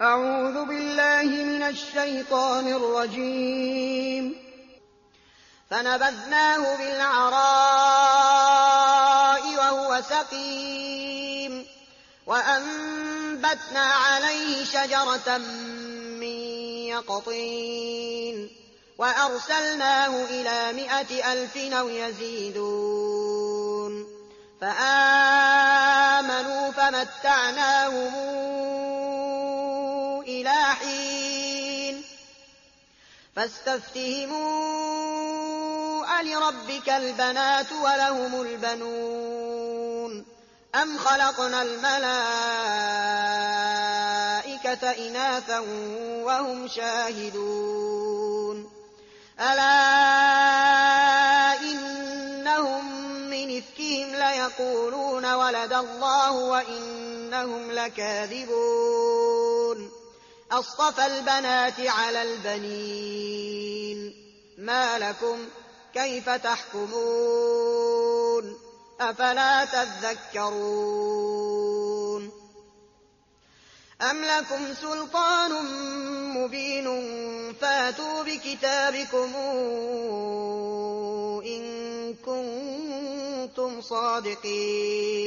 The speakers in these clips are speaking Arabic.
أعوذ بالله من الشيطان الرجيم. فنبذناه بالعراء وهو سقيم. وأنبتنا عليه شجرة من يقطين. وأرسلناه إلى مائة ألف أو يزيدون. فآمنوا فمتعناهم إلى حين. فاستفتهموا ألربك البنات ولهم البنون. أم خلقنا الملائكة إناثا وهم شاهدون. ألا إنهم من إفكهم ليقولون ولد الله وإنهم لكاذبون. أصطفى البنات على البنين. ما لكم كيف تحكمون؟ أفلا تذكرون؟ أم لكم سلطان مبين فاتوا بكتابكم إن كنتم صادقين.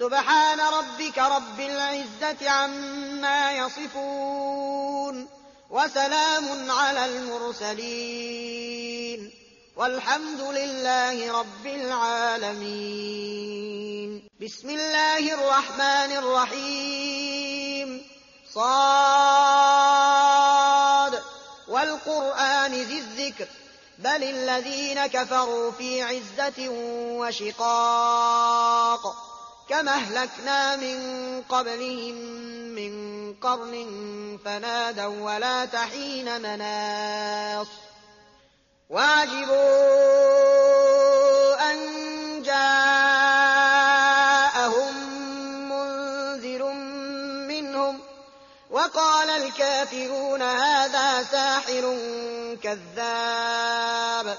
سبحان ربك رب العزة عما يصفون وسلام على المرسلين والحمد لله رب العالمين. بسم الله الرحمن الرحيم. صاد. والقرآن ذي الذكر. بل الذين كفروا في عزة وشقاق. كما اهلكنا من قبلهم من قرن فنادوا ولا تحين مناص وعجبوا أن جاءهم منذر منهم وقال الكافرون هذا ساحر كذاب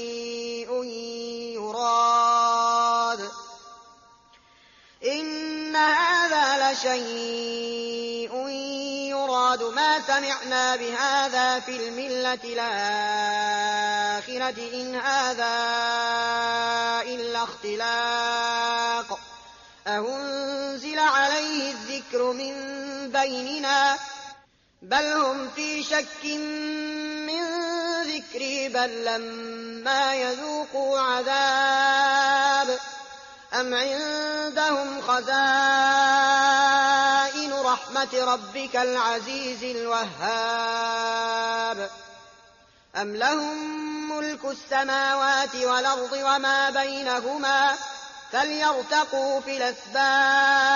لشيء يراد ما سمعنا بهذا في الملة الآخرة إن هذا ولا اختلاق. أهنزل عليه الذكر من بيننا؟ بل هم في شك من ذكري بل لما يذوقوا عذاب أم عندهم خزائن رحمة ربك العزيز الوهاب أم لهم ملك السماوات والأرض وما بينهما فليرتقوا في الأسباب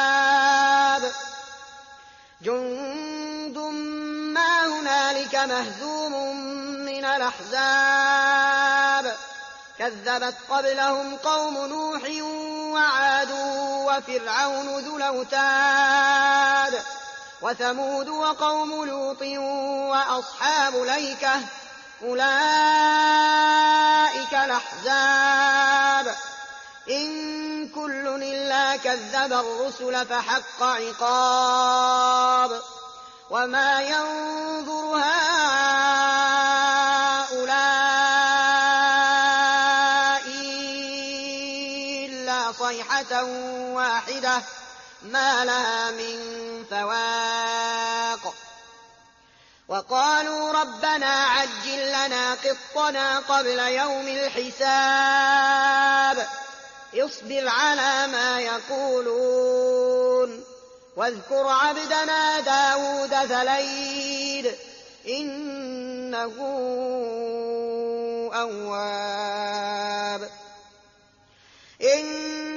جند ما هنالك مهزوم من الأحزاب كذبت قبلهم قوم نوح وعاد وفرعون ذو الأوتاد وثمود وقوم لوط وأصحاب ليكة أولئك الأحزاب. إن كل إلا كذب الرسل فحق عقاب. وما ينظر هؤلاء ما لها من فواق. وقالوا ربنا عجل لنا قطنا قبل يوم الحساب. اصبر على ما يقولون. واذكر عبدنا داود ذليل إنه أواب.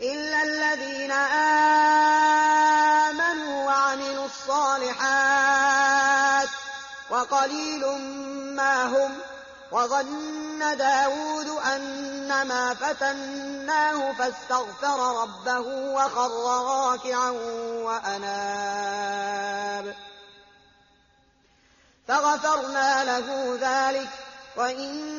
إلا الذين آمنوا وعملوا الصالحات وقليل ما هم وظن داود أنما فتناه فاستغفر ربه وخر راكعا وأناب فغفرنا له ذلك وإن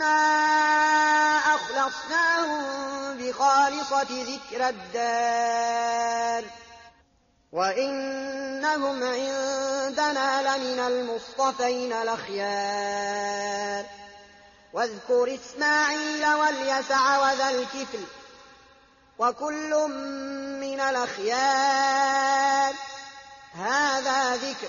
إنا أخلصناهم بخالصة ذكر الدار وإنهم عندنا لمن المصطفين الأخيار واذكر إسماعيل واليسع وذا الكفل وكل من الأخيار هذا ذكر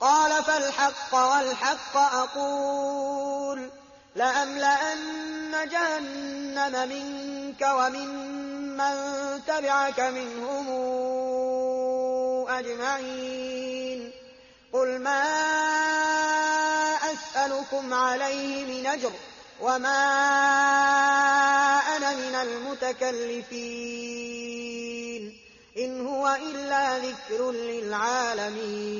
قال فالحق والحق أقول لأملأن جهنم منك ومن من تبعك منهم أجمعين قل ما أسألكم عليه من أجر وما أنا من المتكلفين إن هو إلا ذكر للعالمين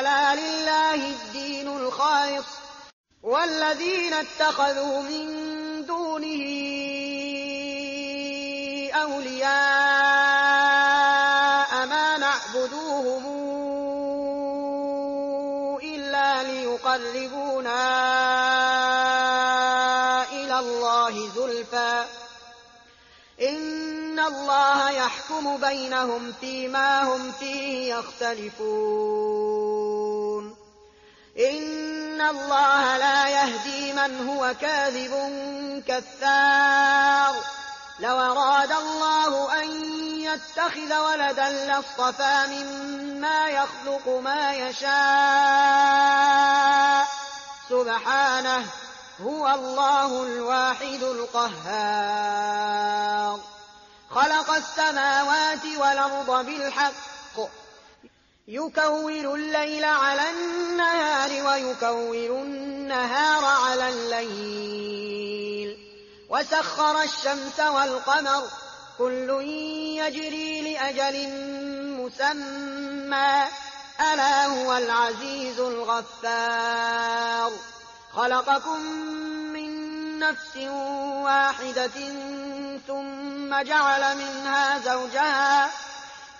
ألا لله الدين الخالص والذين اتخذوا من دونه أولياء ما نعبدوهم إلا ليقربونا إلى الله زلفى. إن الله يحكم بينهم فيما هم فيه يختلفون. إن الله لا يهدي من هو كاذب كثار لو أراد الله أن يتخذ ولدا لاصطفى مما يخلق ما يشاء. سبحانه هو الله الواحد القهار. خلق السماوات والأرض بالحق. يكور الليل على النهار ويكور النهار على الليل. وسخر الشمس والقمر كل يجري لأجل مسمى. ألا هو العزيز الغفار. خلقكم من نفس واحدة ثم جعل منها زوجها.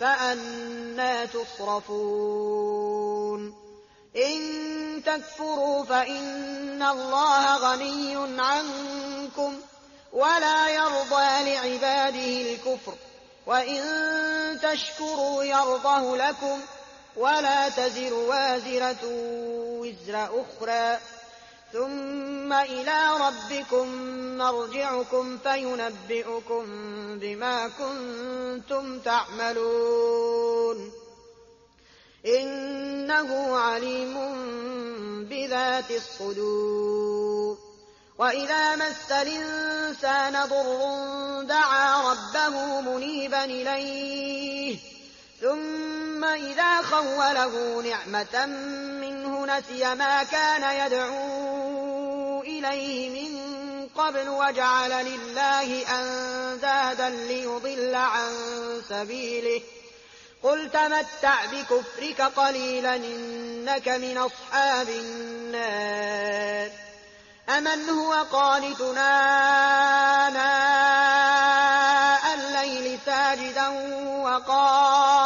فأنا تصرفون. إن تكفروا فإن الله غني عنكم ولا يرضى لعباده الكفر. وإن تشكروا يرضه لكم ولا تزر وازرة وزر أخرى. ثم إلى ربكم مرجعكم فينبئكم بما كنتم تعملون. إنه عليم بذات الصدور. وإذا مس الإنسان ضر دعا ربه منيبا إليه. ثم إذا خوله نعمة منه نسي ما كان يدعو إليه من قبل وجعل لله أندادا ليضل عن سبيله. قل تمتع بكفرك قليلا إنك من أصحاب النار. أمن هو قانتنا آناء الليل ساجدا وقائما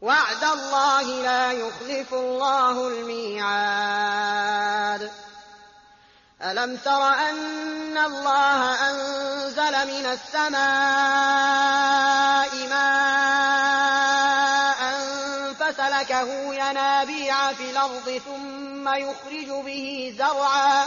وعد الله لا يخلف الله الميعاد. ألم تر أن الله أنزل من السماء ماء فسلكه ينابيع في الأرض ثم يخرج به زرعا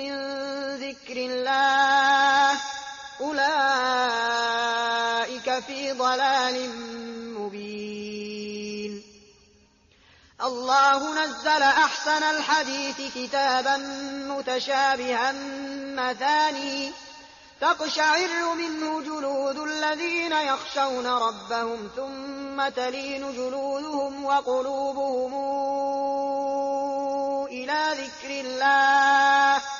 من ذكر الله. أولئك في ضلال مبين. الله نزل أحسن الحديث كتابا متشابها مثاني. تقشعر منه جلود الذين يخشون ربهم ثم تلين جلودهم وقلوبهم إلى ذكر الله.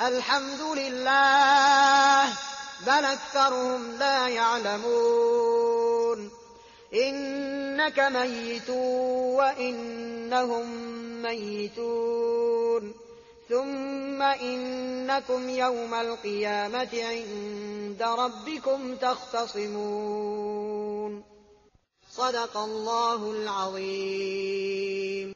الحمد لله بل أكثرهم لا يعلمون. إنك ميت وإنهم ميتون. ثم إنكم يوم القيامة عند ربكم تختصمون. صدق الله العظيم.